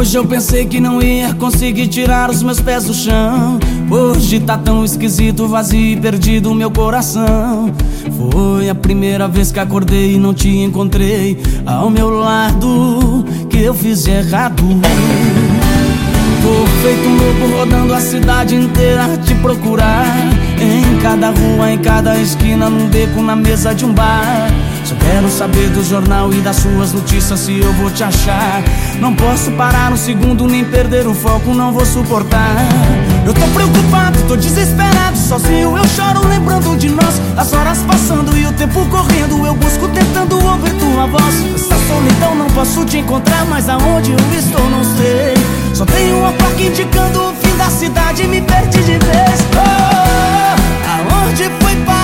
Hoje eu pensei que não ia conseguir tirar os meus pés do chão. Hoje tá tão esquisito, vazio e perdido meu coração. Foi a primeira vez que acordei e não te encontrei ao meu lado. Que eu fiz errado. Tô feito louco rodando a cidade inteira a te procurar. Em cada rua, em cada esquina, num beco, na mesa de um bar. Só quero saber do jornal e das suas notícias se eu vou te achar. Não posso parar um segundo nem perder o foco, não vou suportar. Eu tô preocupado, tô desesperado, sozinho eu choro lembrando de nós. As horas passando e o tempo correndo, eu busco tentando ouvir tua voz. Essa solidão não posso te encontrar, mas aonde eu estou não sei. Só tem uma placa indicando o fim da cidade me perdi de vez. Oh, aonde foi parar